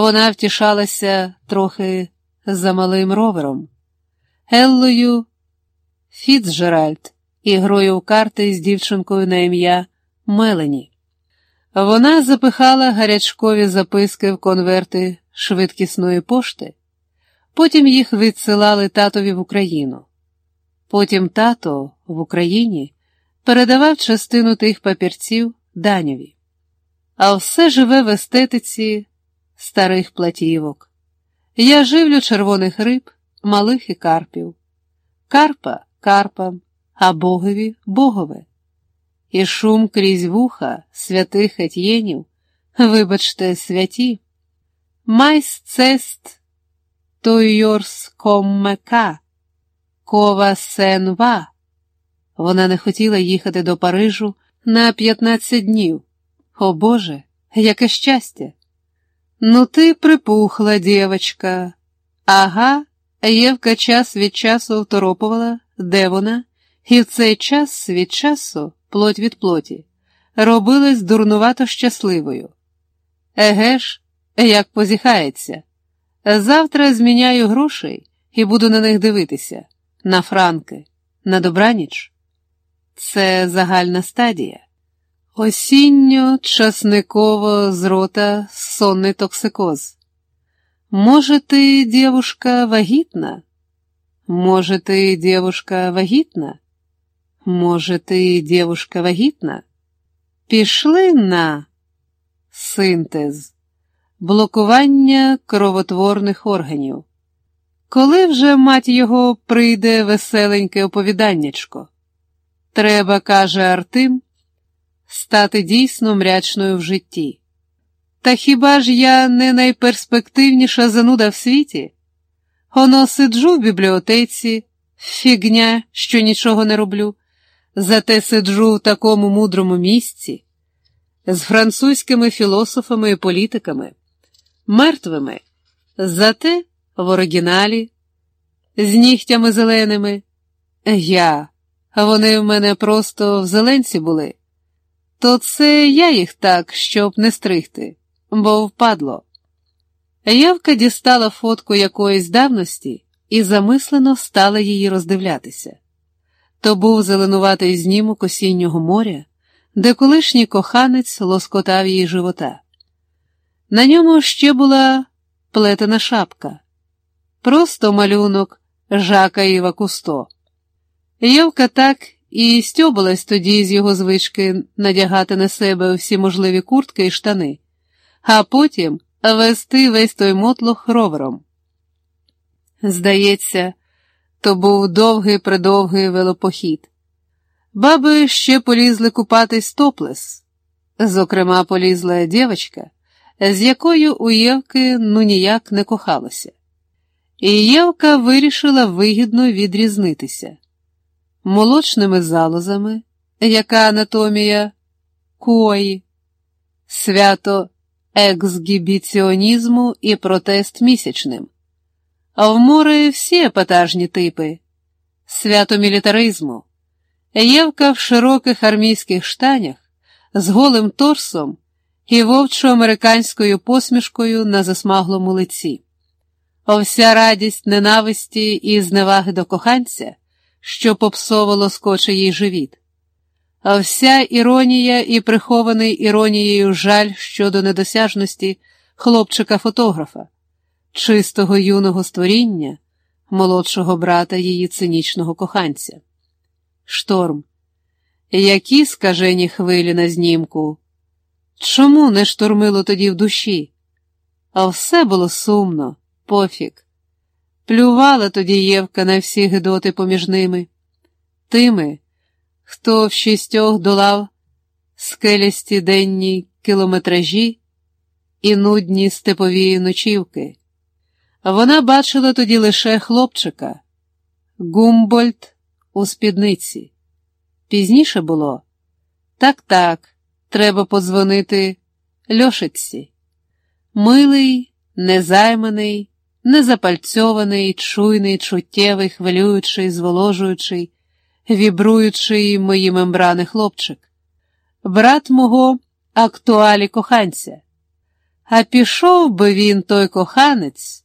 Вона втішалася трохи за малим ровером, Еллою Фіцджеральд і грою в карти з дівчинкою на ім'я Мелені. Вона запихала гарячкові записки в конверти швидкісної пошти, потім їх відсилали татові в Україну. Потім тато в Україні передавав частину тих папірців Даньові. А все живе в естетиці старих платівок. Я живлю червоних риб, малих і карпів. Карпа карпам, а богові богове. І шум крізь вуха святих етьєнів, вибачте, святі. Майс цест тойорс коммека, кова сенва. Вона не хотіла їхати до Парижу на 15 днів. О Боже, яке щастя! Ну, ти припухла, дівочка. Ага, Євка час від часу второпувала, де вона, і в цей час від часу, плоть від плоті, робилась дурнувато щасливою. Еге ж, як позіхається. Завтра зміняю грошей і буду на них дивитися, на франки, на добраніч. Це загальна стадія. Осінньо часниково з рота сонний токсикоз. Може, ти, девушка, вагітна? Може, ти, девушка, вагітна? Може, ти, девушка, вагітна? Пішли на синтез, блокування кровотворних органів. Коли вже мать його прийде веселеньке оповіданнячко? Треба, каже Артим, стати дійсно мрячною в житті. Та хіба ж я не найперспективніша зануда в світі? Оно сиджу в бібліотеці, фігня, що нічого не роблю, зате сиджу в такому мудрому місці, з французькими філософами і політиками, мертвими, зате в оригіналі, з нігтями зеленими. Я, вони в мене просто в зеленці були. То це я їх так, щоб не стригти бо впадло. Явка дістала фотку якоїсь давності і замислено стала її роздивлятися. То був зеленуватий знімок осіннього моря, де колишній коханець лоскотав її живота. На ньому ще була плетена шапка, просто малюнок жака Іва Кусто. Євка так і стьобалась тоді з його звички надягати на себе всі можливі куртки і штани а потім вести весь той мотлох ровером. Здається, то був довгий придовгий велопохід. Баби ще полізли купатись топлес, зокрема, полізла дівчинка, з якою у Євки ну ніяк не кохалося. І Євка вирішила вигідно відрізнитися молочними залозами, яка анатомія кої, свято ексгібіціонізму і протест місячним. А в море всі епатажні типи, свято мілітаризму, Євка в широких армійських штанях з голим торсом і вовчо-американською посмішкою на засмаглому лиці. Овся радість ненависті і зневаги до коханця, що попсовало скоче їй живіт а вся іронія і прихований іронією жаль щодо недосяжності хлопчика-фотографа, чистого юного створіння, молодшого брата її цинічного коханця. Шторм. Які скажені хвилі на знімку? Чому не штормило тоді в душі? А все було сумно, пофіг. Плювала тоді Євка на всі гидоти поміж ними. Тими, хто в шістьох долав скелясті денні кілометражі і нудні степові ночівки. Вона бачила тоді лише хлопчика, Гумбольд у спідниці. Пізніше було так, так, треба подзвонити Льошиці. Милий, незайманий, незапальцьований, чуйний, чуттєвий, хвилюючий, зволожуючий вібруючий мої мембрани хлопчик, брат мого актуалі коханця. А пішов би він, той коханець,